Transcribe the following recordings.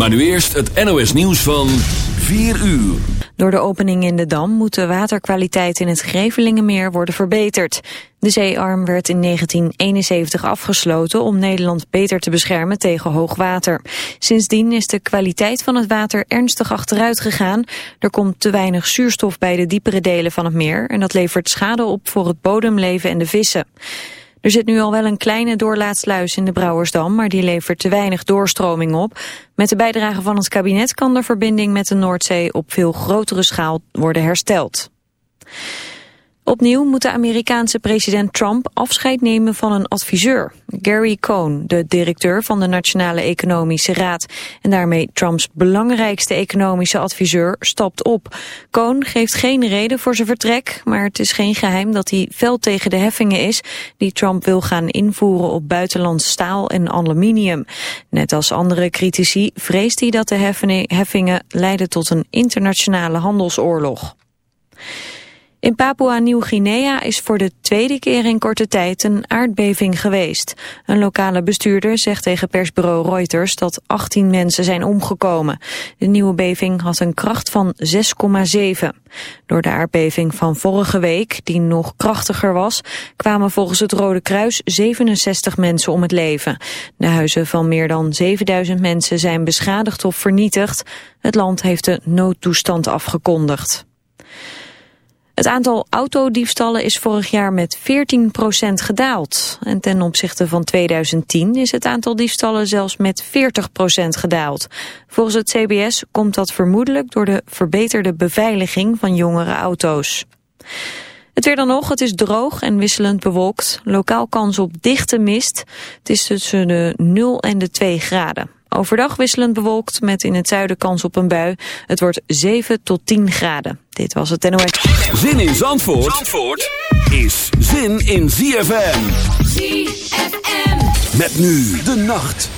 Maar nu eerst het NOS nieuws van 4 uur. Door de opening in de Dam moet de waterkwaliteit in het Grevelingenmeer worden verbeterd. De zeearm werd in 1971 afgesloten om Nederland beter te beschermen tegen hoogwater. Sindsdien is de kwaliteit van het water ernstig achteruit gegaan. Er komt te weinig zuurstof bij de diepere delen van het meer en dat levert schade op voor het bodemleven en de vissen. Er zit nu al wel een kleine doorlaatsluis in de Brouwersdam, maar die levert te weinig doorstroming op. Met de bijdrage van het kabinet kan de verbinding met de Noordzee op veel grotere schaal worden hersteld. Opnieuw moet de Amerikaanse president Trump afscheid nemen van een adviseur. Gary Cohn, de directeur van de Nationale Economische Raad. En daarmee Trumps belangrijkste economische adviseur stapt op. Cohn geeft geen reden voor zijn vertrek, maar het is geen geheim dat hij fel tegen de heffingen is die Trump wil gaan invoeren op buitenlands staal en aluminium. Net als andere critici vreest hij dat de heffingen leiden tot een internationale handelsoorlog. In Papua-Nieuw-Guinea is voor de tweede keer in korte tijd een aardbeving geweest. Een lokale bestuurder zegt tegen persbureau Reuters dat 18 mensen zijn omgekomen. De nieuwe beving had een kracht van 6,7. Door de aardbeving van vorige week, die nog krachtiger was, kwamen volgens het Rode Kruis 67 mensen om het leven. De huizen van meer dan 7000 mensen zijn beschadigd of vernietigd. Het land heeft de noodtoestand afgekondigd. Het aantal autodiefstallen is vorig jaar met 14% gedaald. En ten opzichte van 2010 is het aantal diefstallen zelfs met 40% gedaald. Volgens het CBS komt dat vermoedelijk door de verbeterde beveiliging van jongere auto's. Het weer dan nog, het is droog en wisselend bewolkt. Lokaal kans op dichte mist. Het is tussen de 0 en de 2 graden. Overdag wisselend bewolkt met in het zuiden kans op een bui. Het wordt 7 tot 10 graden. Dit was het NOS. Zin in Zandvoort, Zandvoort is zin in ZFM. ZFM. Met nu de nacht.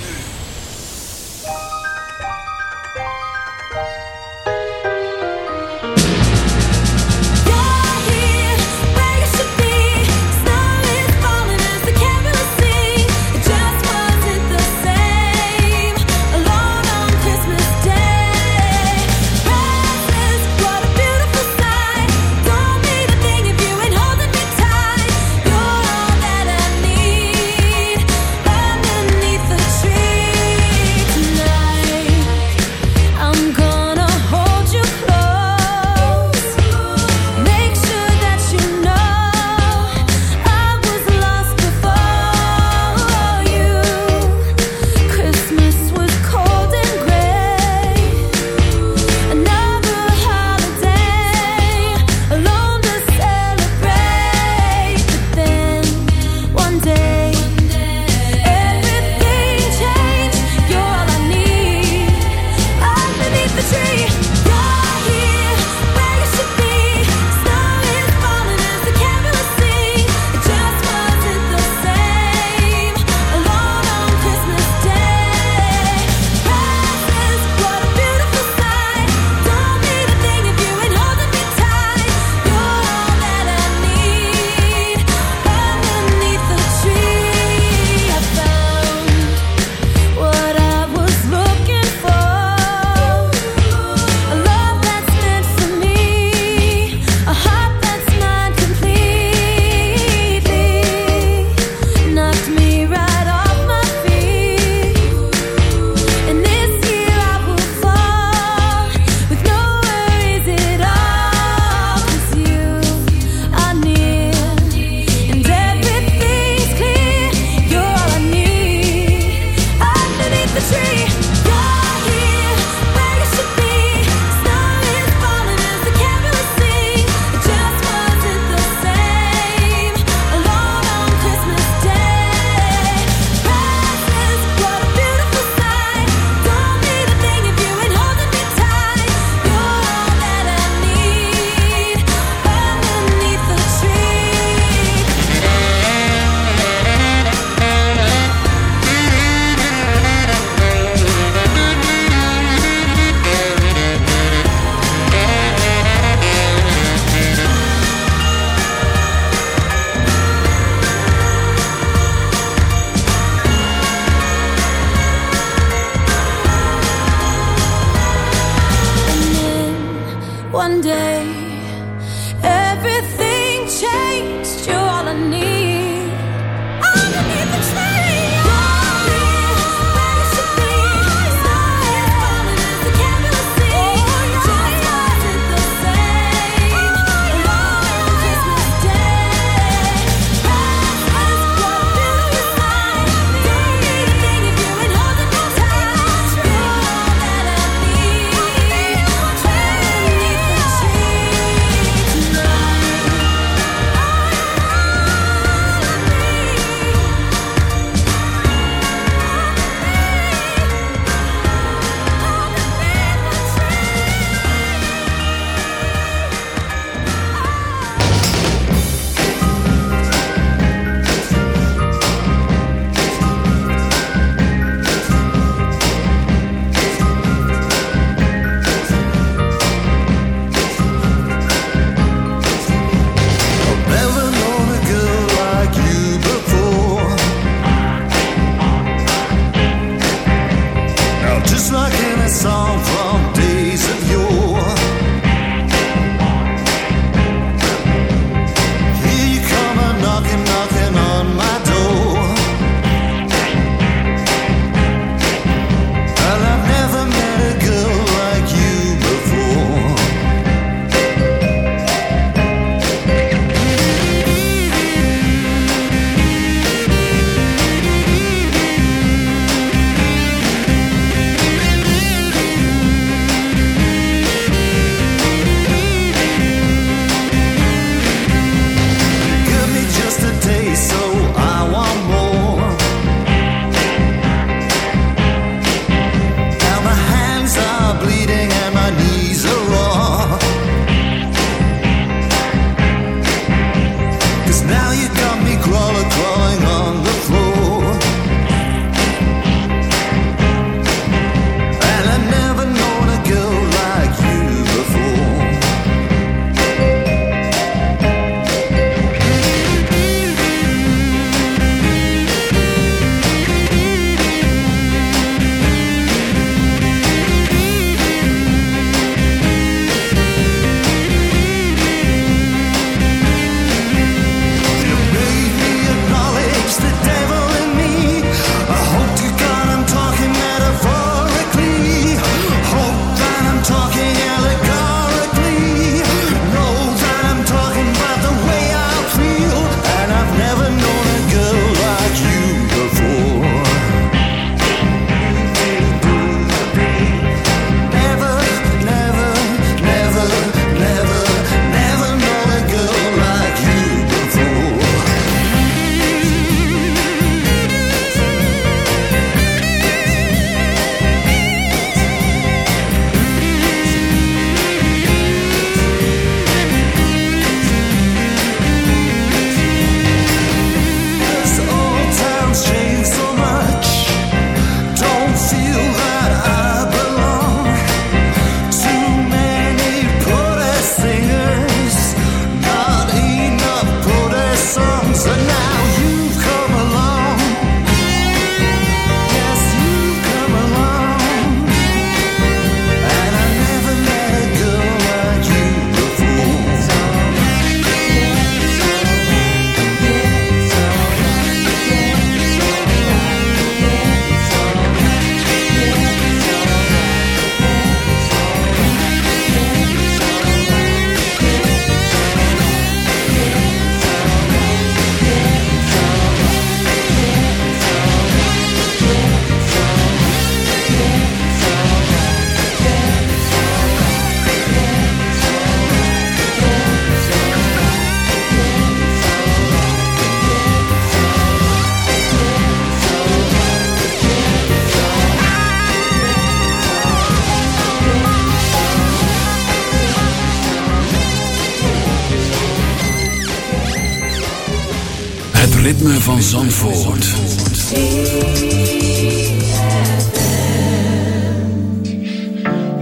van Zandvoort.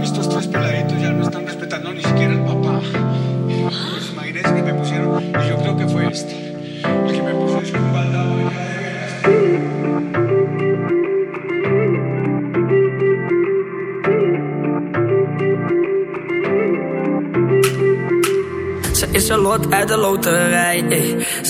Estos tres ya no están respetando ni siquiera el papá. Ze is een lot uit de loterij. Eh.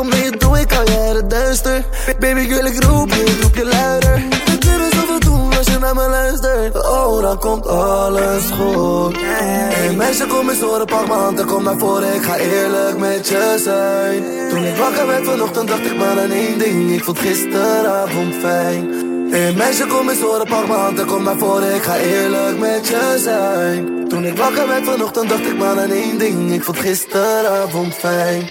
Kom je toe, ik uit het duister. Baby girl, ik roep je, roep je luider. We kunnen zoveel doen als je naar me luistert. Oh, dan komt alles goed. Hey meisje, kom eens horen, pak m'n hand en kom naar voren. Ik ga eerlijk met je zijn. Toen ik wakker werd vanochtend, dacht ik maar aan één ding. Ik vond gisteravond fijn. Hey meisje, kom eens horen, pak m'n hand en kom naar voren. Ik ga eerlijk met je zijn. Toen ik wakker werd vanochtend, dacht ik maar aan één ding. Ik vond gisteravond fijn.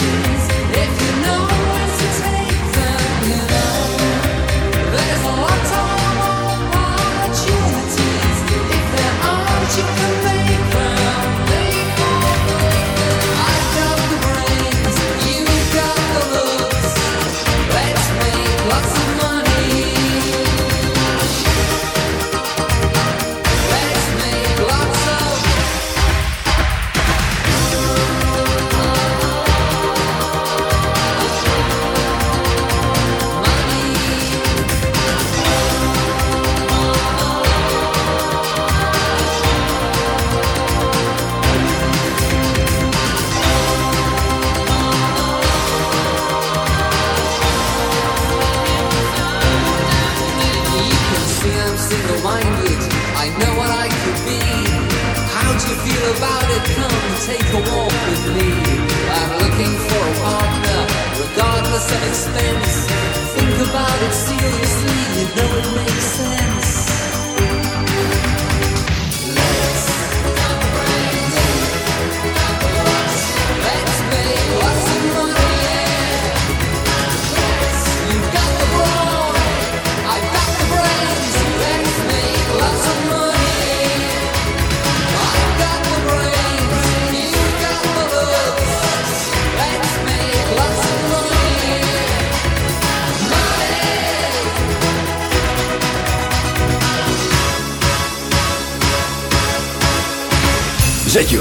see.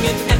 nothing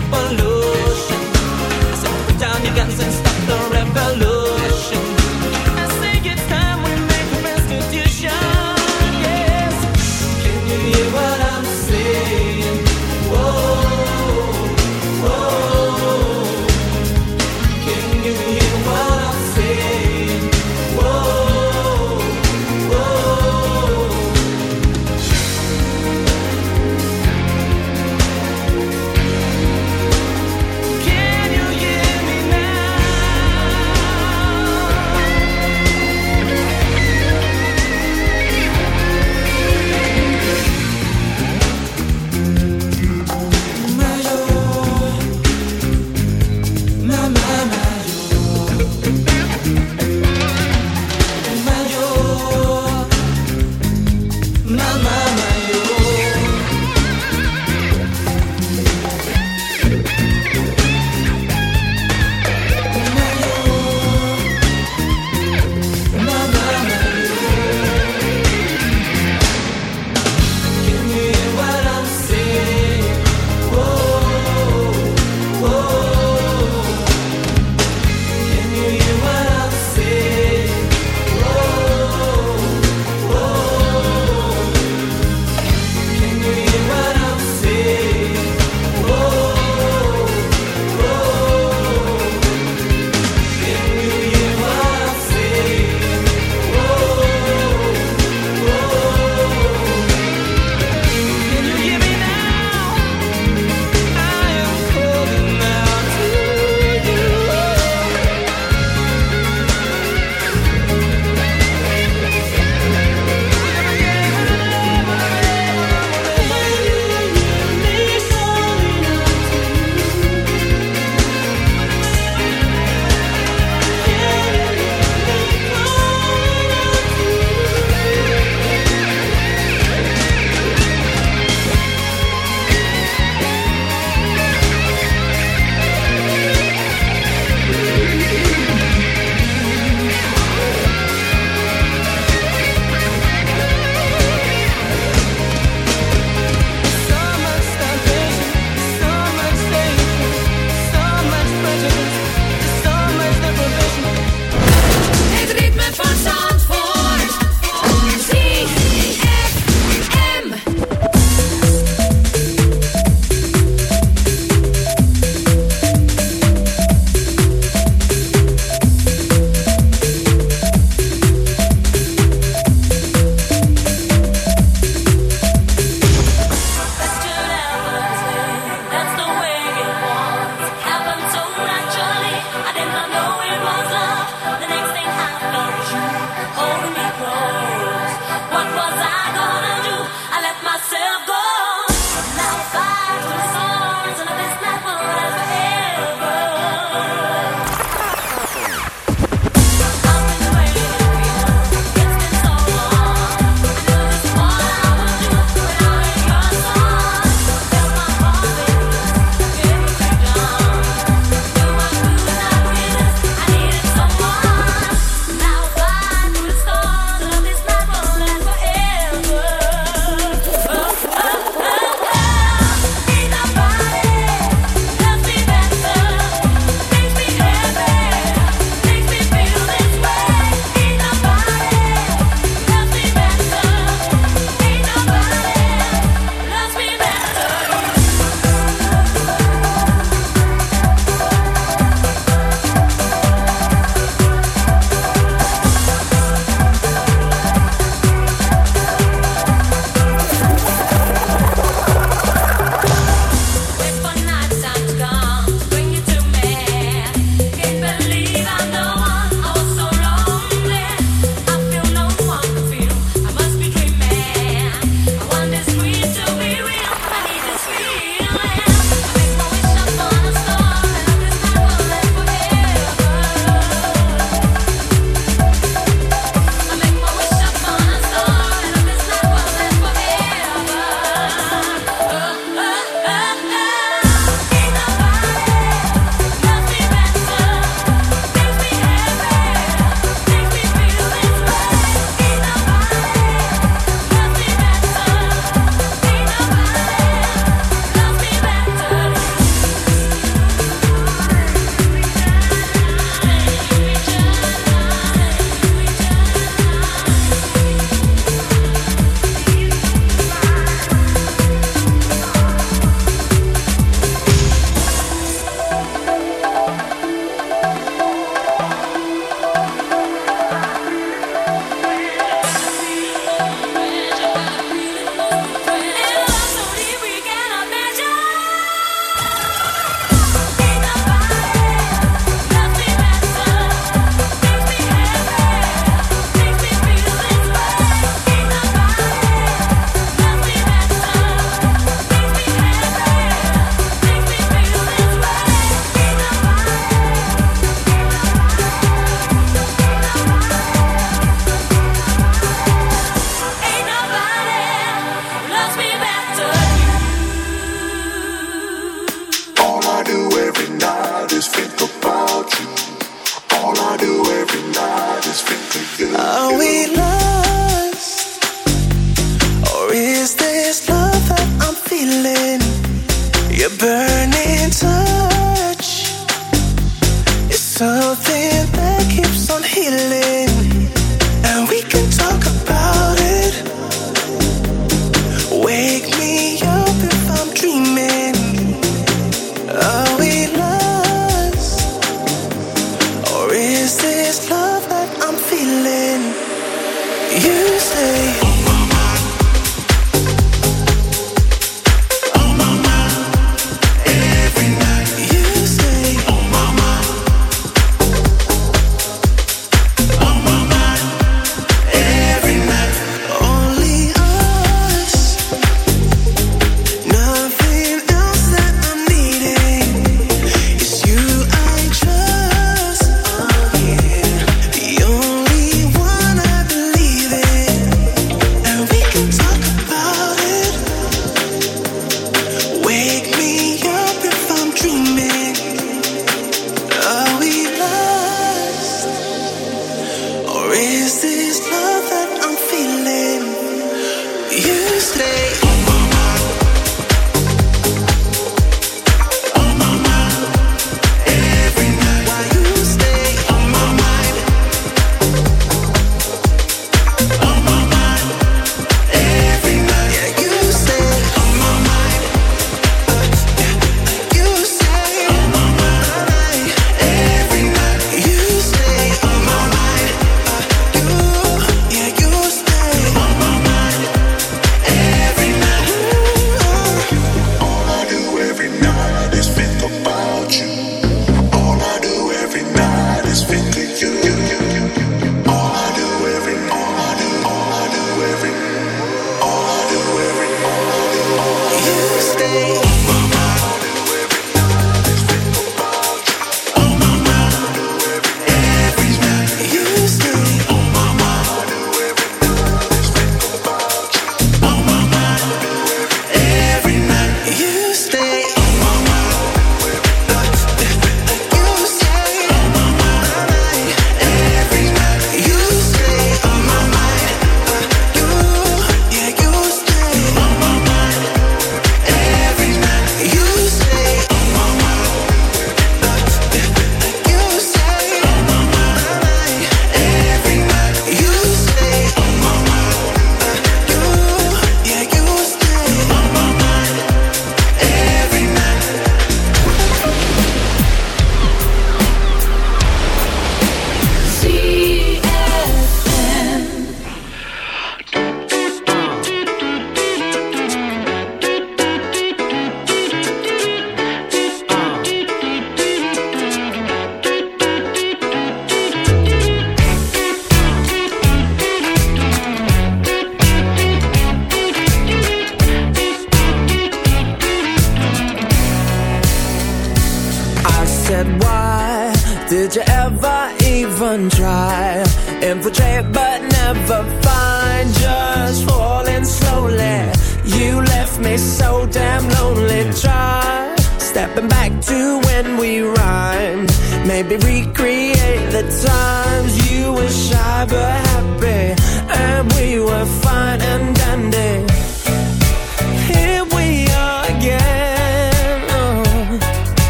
recreate the time.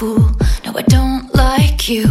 fool. No, I don't like you.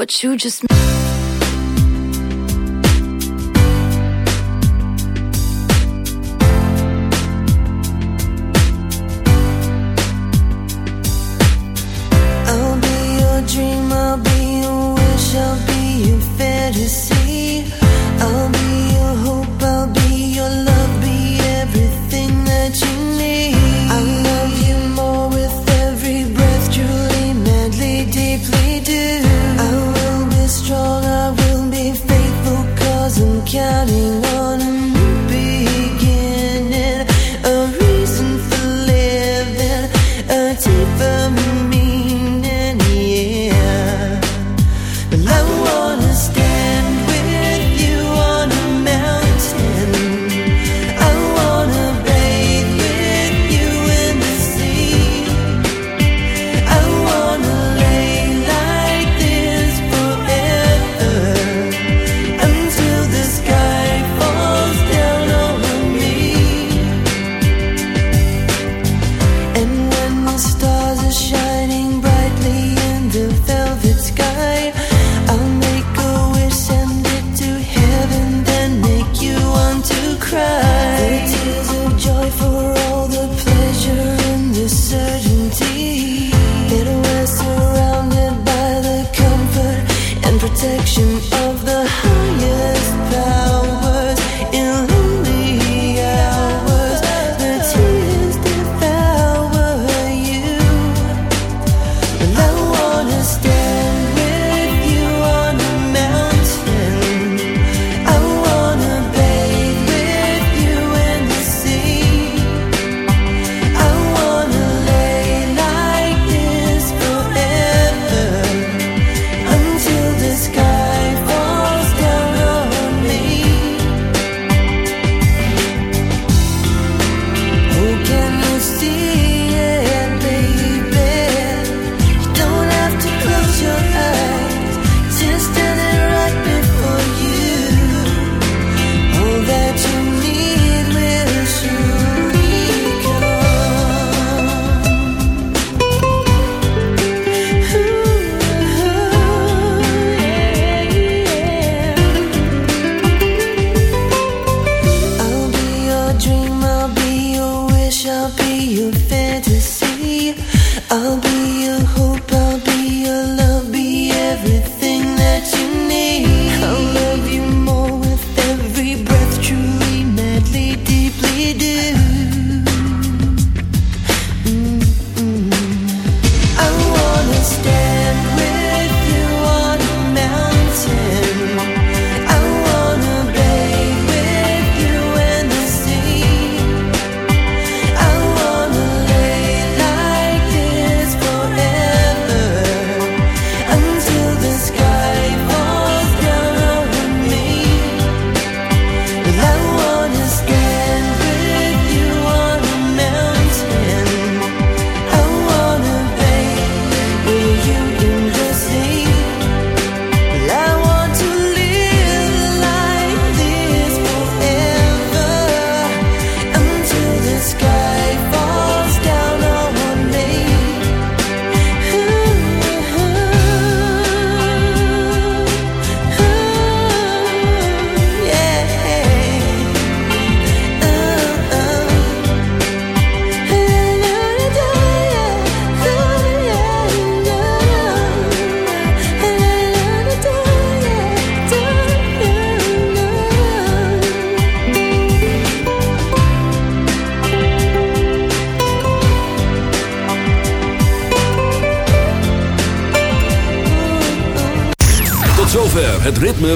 what you just made.